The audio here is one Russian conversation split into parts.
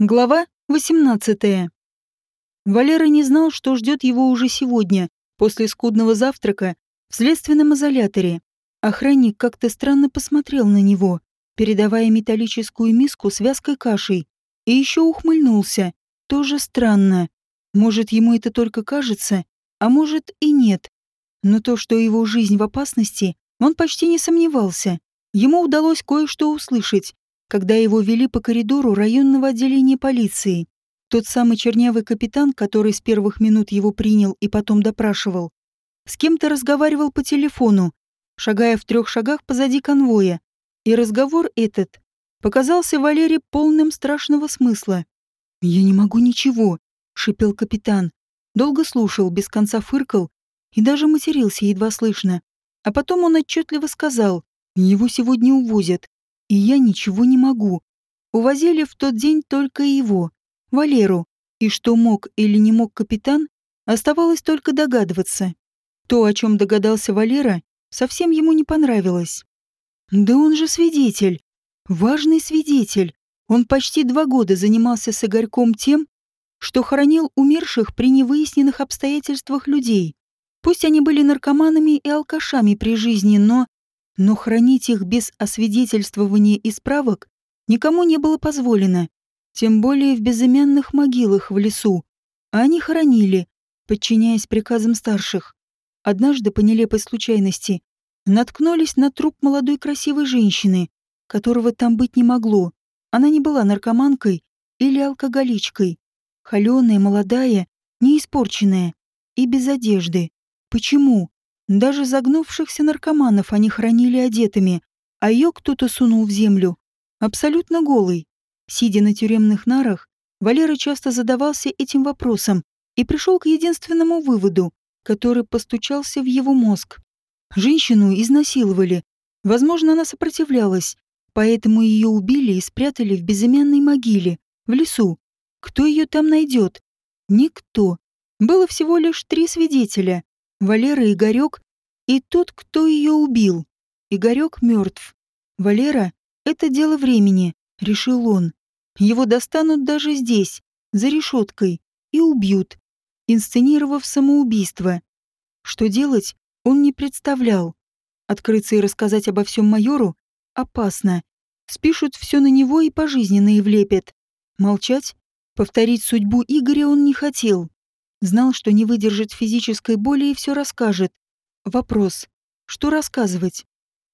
Глава 18. Валера не знал, что ждет его уже сегодня, после скудного завтрака, в следственном изоляторе. Охранник как-то странно посмотрел на него, передавая металлическую миску с вязкой кашей, и еще ухмыльнулся. Тоже странно. Может, ему это только кажется, а может и нет. Но то, что его жизнь в опасности, он почти не сомневался. Ему удалось кое-что услышать, когда его вели по коридору районного отделения полиции. Тот самый чернявый капитан, который с первых минут его принял и потом допрашивал, с кем-то разговаривал по телефону, шагая в трех шагах позади конвоя. И разговор этот показался Валере полным страшного смысла. «Я не могу ничего», — шипел капитан. Долго слушал, без конца фыркал и даже матерился едва слышно. А потом он отчетливо сказал, «Его сегодня увозят и я ничего не могу. Увозили в тот день только его, Валеру, и что мог или не мог капитан, оставалось только догадываться. То, о чем догадался Валера, совсем ему не понравилось. Да он же свидетель, важный свидетель. Он почти два года занимался с Игорьком тем, что хоронил умерших при невыясненных обстоятельствах людей. Пусть они были наркоманами и алкашами при жизни, но но хранить их без освидетельствования и справок никому не было позволено, тем более в безымянных могилах в лесу. А они хоронили, подчиняясь приказам старших. Однажды, по нелепой случайности, наткнулись на труп молодой красивой женщины, которого там быть не могло. Она не была наркоманкой или алкоголичкой. Холеная, молодая, неиспорченная и без одежды. Почему? Даже загнувшихся наркоманов они хранили одетыми, а ее кто-то сунул в землю. Абсолютно голый. Сидя на тюремных нарах, Валера часто задавался этим вопросом и пришел к единственному выводу, который постучался в его мозг. Женщину изнасиловали. Возможно, она сопротивлялась, поэтому ее убили и спрятали в безымянной могиле, в лесу. Кто ее там найдет? Никто. Было всего лишь три свидетеля. Валера, Игорек и тот, кто ее убил. Игорек мертв. Валера — это дело времени, решил он. Его достанут даже здесь, за решеткой, и убьют, инсценировав самоубийство. Что делать, он не представлял. Открыться и рассказать обо всем майору опасно. Спишут все на него и пожизненно и влепят. Молчать, повторить судьбу Игоря он не хотел. Знал, что не выдержит физической боли и все расскажет. Вопрос. Что рассказывать?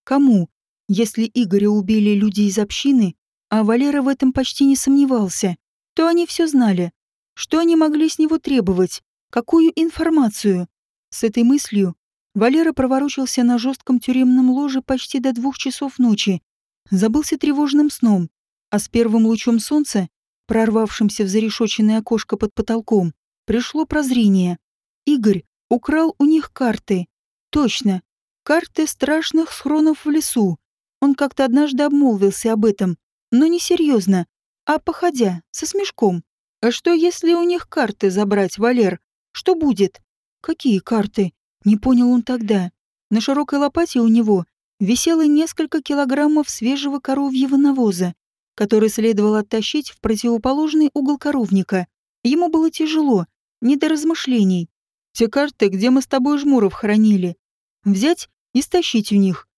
Кому? Если Игоря убили люди из общины, а Валера в этом почти не сомневался, то они все знали. Что они могли с него требовать? Какую информацию? С этой мыслью Валера проворочился на жестком тюремном ложе почти до двух часов ночи. Забылся тревожным сном, а с первым лучом солнца, прорвавшимся в зарешоченное окошко под потолком, пришло прозрение. Игорь украл у них карты. Точно, карты страшных схронов в лесу. Он как-то однажды обмолвился об этом, но не серьезно, а походя, со смешком. А что, если у них карты забрать, Валер? Что будет? Какие карты? Не понял он тогда. На широкой лопате у него висело несколько килограммов свежего коровьего навоза, который следовало оттащить в противоположный угол коровника. Ему было тяжело, не до размышлений. Те карты, где мы с тобой жмуров хранили. Взять и стащить у них.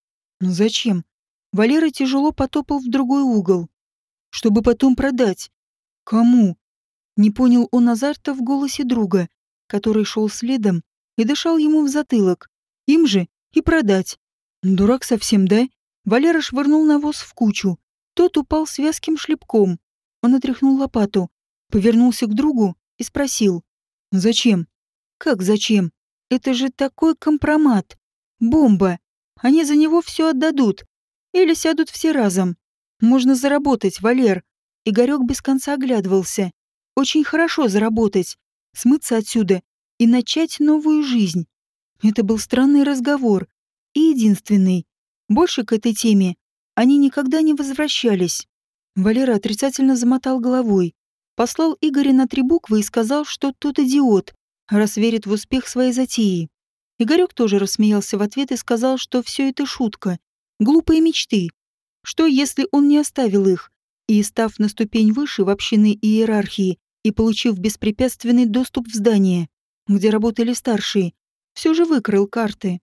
Но зачем? Валера тяжело потопал в другой угол. Чтобы потом продать. Кому? Не понял он азарта в голосе друга, который шел следом и дышал ему в затылок. Им же и продать. Дурак совсем, да? Валера швырнул навоз в кучу. Тот упал с вязким шлепком. Он отряхнул лопату, повернулся к другу и спросил. Зачем? Как зачем? Это же такой компромат. Бомба. Они за него все отдадут. Или сядут все разом. Можно заработать, Валер. Игорек без конца оглядывался. Очень хорошо заработать. Смыться отсюда и начать новую жизнь. Это был странный разговор. И единственный. Больше к этой теме они никогда не возвращались. Валера отрицательно замотал головой. Послал Игоря на три буквы и сказал, что тот идиот, раз верит в успех своей затеи. Игорек тоже рассмеялся в ответ и сказал, что все это шутка, глупые мечты. Что, если он не оставил их, и, став на ступень выше в общинной иерархии и получив беспрепятственный доступ в здание, где работали старшие, все же выкрыл карты.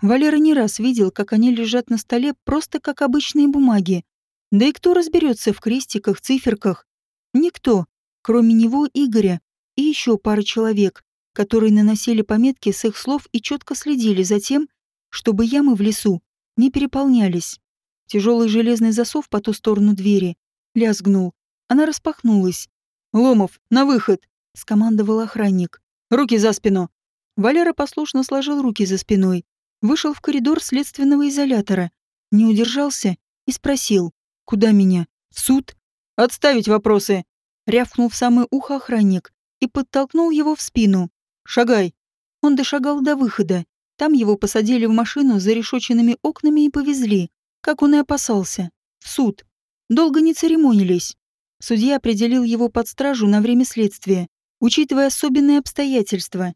Валера не раз видел, как они лежат на столе просто как обычные бумаги. Да и кто разберется в крестиках, циферках? Никто, кроме него, Игоря и еще пары человек, которые наносили пометки с их слов и четко следили за тем, чтобы ямы в лесу не переполнялись. Тяжелый железный засов по ту сторону двери лязгнул. Она распахнулась. «Ломов, на выход!» — скомандовал охранник. «Руки за спину!» Валера послушно сложил руки за спиной, вышел в коридор следственного изолятора, не удержался и спросил, «Куда меня? В суд?» «Отставить вопросы!» — рявкнул в самое ухо охранник и подтолкнул его в спину. «Шагай!» Он дошагал до выхода. Там его посадили в машину с зарешоченными окнами и повезли, как он и опасался, в суд. Долго не церемонились. Судья определил его под стражу на время следствия, учитывая особенные обстоятельства.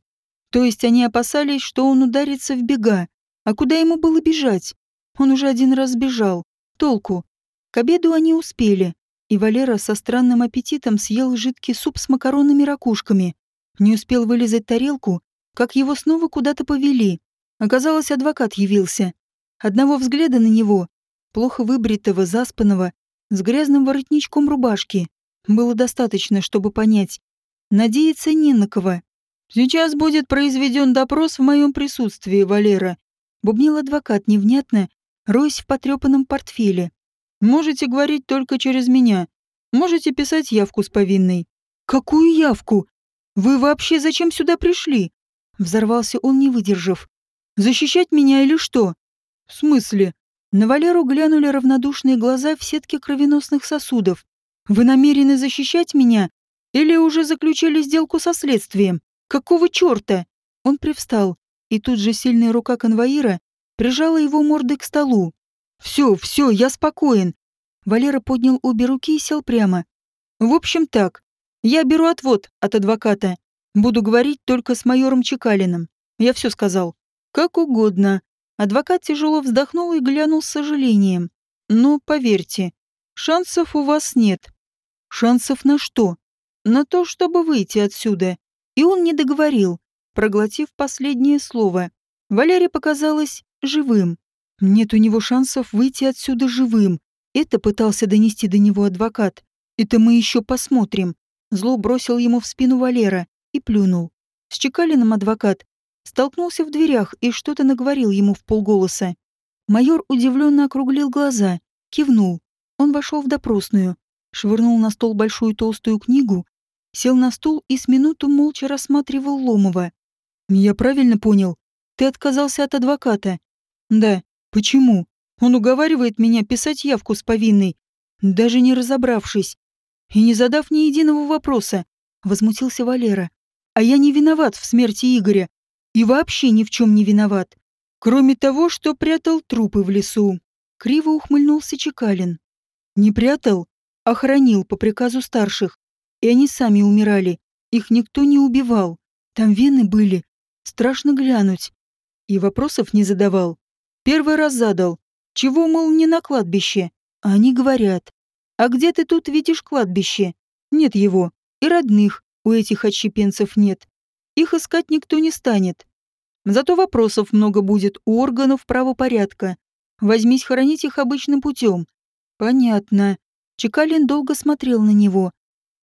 То есть они опасались, что он ударится в бега. А куда ему было бежать? Он уже один раз бежал. Толку. К обеду они успели, и Валера со странным аппетитом съел жидкий суп с макаронными ракушками. Не успел вылезать тарелку, как его снова куда-то повели. Оказалось, адвокат явился. Одного взгляда на него, плохо выбритого, заспанного, с грязным воротничком рубашки, было достаточно, чтобы понять. Надеяться не на кого. «Сейчас будет произведен допрос в моем присутствии, Валера», — бубнил адвокат невнятно, роясь в потрепанном портфеле. «Можете говорить только через меня. Можете писать явку с повинной». «Какую явку? Вы вообще зачем сюда пришли?» Взорвался он, не выдержав. «Защищать меня или что?» «В смысле?» На Валеру глянули равнодушные глаза в сетке кровеносных сосудов. «Вы намерены защищать меня? Или уже заключили сделку со следствием?» Какого черта? Он привстал, и тут же сильная рука конвоира прижала его мордой к столу. «Все, все, я спокоен». Валера поднял обе руки и сел прямо. «В общем так, я беру отвод от адвоката. Буду говорить только с майором Чекалиным. Я все сказал. Как угодно». Адвокат тяжело вздохнул и глянул с сожалением. «Ну, поверьте, шансов у вас нет». «Шансов на что?» «На то, чтобы выйти отсюда. И он не договорил, проглотив последнее слово. Валерий показалось живым. Нет у него шансов выйти отсюда живым. Это пытался донести до него адвокат. Это мы еще посмотрим. Зло бросил ему в спину Валера и плюнул. С Чекалиным адвокат столкнулся в дверях и что-то наговорил ему в полголоса. Майор удивленно округлил глаза, кивнул. Он вошел в допросную, швырнул на стол большую толстую книгу сел на стул и с минуту молча рассматривал Ломова. «Я правильно понял? Ты отказался от адвоката?» «Да. Почему? Он уговаривает меня писать явку с повинной, даже не разобравшись и не задав ни единого вопроса», — возмутился Валера. «А я не виноват в смерти Игоря и вообще ни в чем не виноват, кроме того, что прятал трупы в лесу». Криво ухмыльнулся Чекалин. «Не прятал, а хранил по приказу старших и они сами умирали. Их никто не убивал. Там вены были. Страшно глянуть. И вопросов не задавал. Первый раз задал. Чего, мол, не на кладбище? Они говорят. А где ты тут видишь кладбище? Нет его. И родных у этих отщепенцев нет. Их искать никто не станет. Зато вопросов много будет у органов правопорядка. Возьмись хоронить их обычным путем. Понятно. Чекалин долго смотрел на него,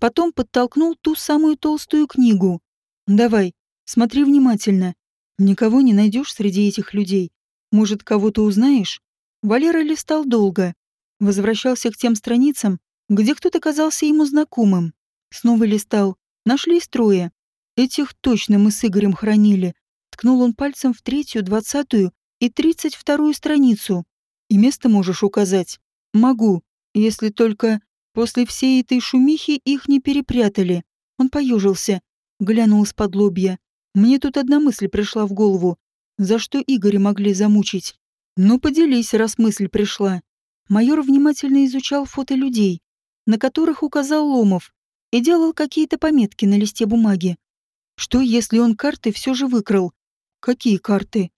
Потом подтолкнул ту самую толстую книгу. «Давай, смотри внимательно. Никого не найдешь среди этих людей. Может, кого-то узнаешь?» Валера листал долго. Возвращался к тем страницам, где кто-то казался ему знакомым. Снова листал. Нашлись трое. Этих точно мы с Игорем хранили. Ткнул он пальцем в третью, двадцатую и тридцать вторую страницу. И место можешь указать? Могу, если только... После всей этой шумихи их не перепрятали. Он поежился, глянул из-под лобья. Мне тут одна мысль пришла в голову. За что Игоря могли замучить? Ну, поделись, раз мысль пришла. Майор внимательно изучал фото людей, на которых указал Ломов, и делал какие-то пометки на листе бумаги. Что, если он карты все же выкрал? Какие карты?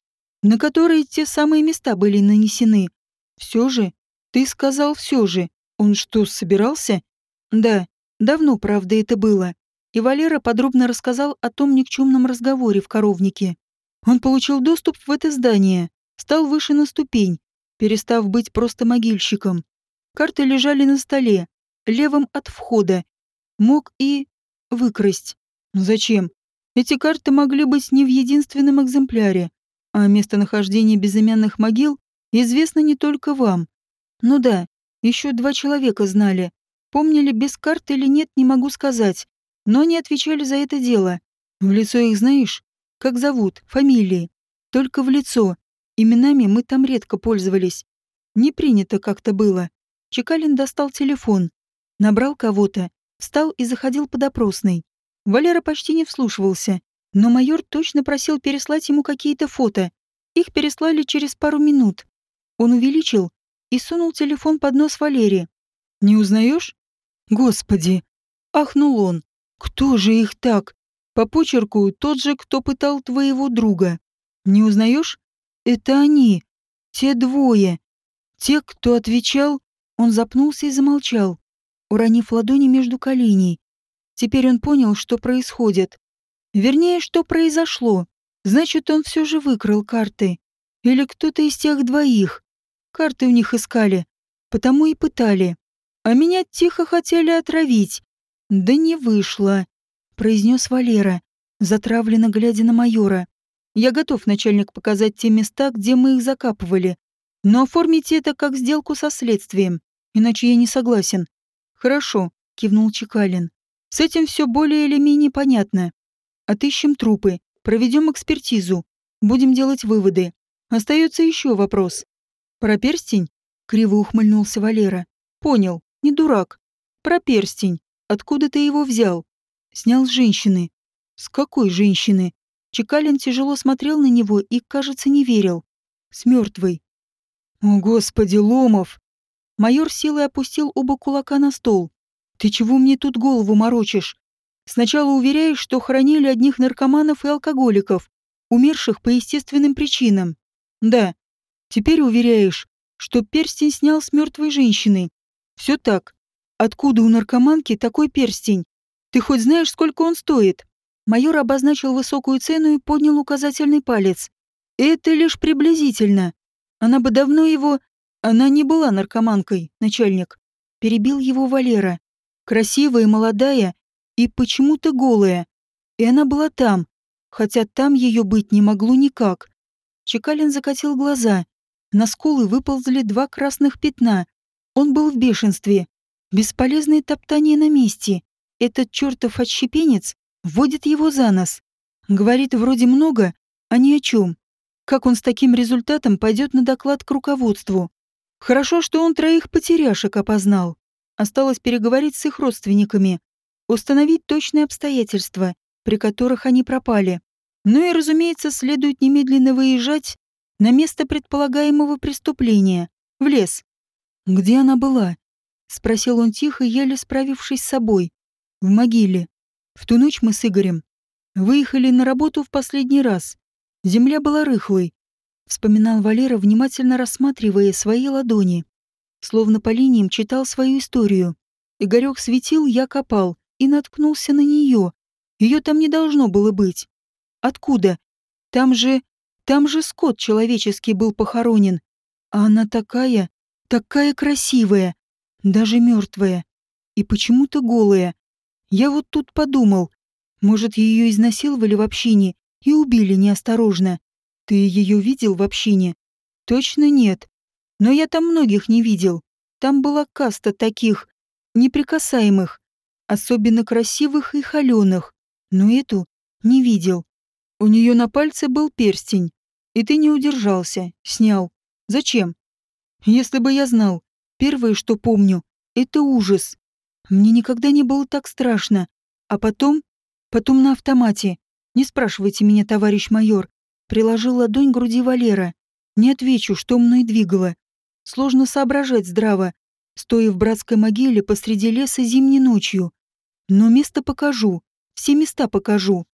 На которые те самые места были нанесены. Все же? Ты сказал все же. Он что, собирался? Да, давно, правда, это было. И Валера подробно рассказал о том никчемном разговоре в коровнике. Он получил доступ в это здание, стал выше на ступень, перестав быть просто могильщиком. Карты лежали на столе, левым от входа. Мог и выкрасть. Зачем? Эти карты могли быть не в единственном экземпляре, а местонахождение безымянных могил известно не только вам. Ну да, еще два человека знали. Помнили без карты или нет, не могу сказать. Но они отвечали за это дело. В лицо их знаешь? Как зовут? Фамилии? Только в лицо. Именами мы там редко пользовались. Не принято как-то было. Чекалин достал телефон. Набрал кого-то. Встал и заходил по допросной. Валера почти не вслушивался. Но майор точно просил переслать ему какие-то фото. Их переслали через пару минут. Он увеличил и сунул телефон под нос Валерии. «Не узнаешь?» «Господи!» — ахнул он. «Кто же их так? По почерку тот же, кто пытал твоего друга. Не узнаешь? Это они. Те двое. Те, кто отвечал...» Он запнулся и замолчал, уронив ладони между коленей. Теперь он понял, что происходит. Вернее, что произошло. Значит, он все же выкрал карты. Или кто-то из тех двоих. Карты у них искали. Потому и пытали. А меня тихо хотели отравить. Да не вышло, произнес Валера, затравленно глядя на майора. Я готов, начальник, показать те места, где мы их закапывали. Но оформите это как сделку со следствием, иначе я не согласен. Хорошо, кивнул Чекалин. С этим все более или менее понятно. Отыщем трупы, проведем экспертизу, будем делать выводы. Остается еще вопрос. «Про перстень?» — криво ухмыльнулся Валера. «Понял, не дурак. Про перстень. Откуда ты его взял?» «Снял с женщины». «С какой женщины?» Чекалин тяжело смотрел на него и, кажется, не верил. «С мертвой». «О, Господи, Ломов!» Майор силой опустил оба кулака на стол. «Ты чего мне тут голову морочишь? Сначала уверяешь, что хранили одних наркоманов и алкоголиков, умерших по естественным причинам. Да, Теперь уверяешь, что перстень снял с мертвой женщины. Все так. Откуда у наркоманки такой перстень? Ты хоть знаешь, сколько он стоит? Майор обозначил высокую цену и поднял указательный палец. Это лишь приблизительно. Она бы давно его... Она не была наркоманкой, начальник. Перебил его Валера. Красивая, молодая и почему-то голая. И она была там, хотя там ее быть не могло никак. Чекалин закатил глаза. На скулы выползли два красных пятна. Он был в бешенстве. Бесполезное топтание на месте. Этот чертов отщепенец вводит его за нос. Говорит вроде много, а ни о чем. Как он с таким результатом пойдет на доклад к руководству? Хорошо, что он троих потеряшек опознал. Осталось переговорить с их родственниками, установить точные обстоятельства, при которых они пропали. Ну и, разумеется, следует немедленно выезжать на место предполагаемого преступления, в лес. Где она была? Спросил он тихо, еле справившись с собой. В могиле. В ту ночь мы с Игорем выехали на работу в последний раз. Земля была рыхлой. Вспоминал Валера, внимательно рассматривая свои ладони. Словно по линиям читал свою историю. Игорек светил, я копал, и наткнулся на нее. Ее там не должно было быть. Откуда? Там же там же скот человеческий был похоронен. А она такая, такая красивая, даже мертвая. И почему-то голая. Я вот тут подумал, может, ее изнасиловали в общине и убили неосторожно. Ты ее видел в общине? Точно нет. Но я там многих не видел. Там была каста таких, неприкасаемых, особенно красивых и холеных. Но эту не видел. У нее на пальце был перстень. И ты не удержался, снял. Зачем? Если бы я знал, первое, что помню, это ужас. Мне никогда не было так страшно. А потом, потом на автомате. Не спрашивайте меня, товарищ майор. Приложил ладонь к груди Валера. Не отвечу, что мной двигало. Сложно соображать здраво, стоя в братской могиле посреди леса зимней ночью. Но место покажу, все места покажу.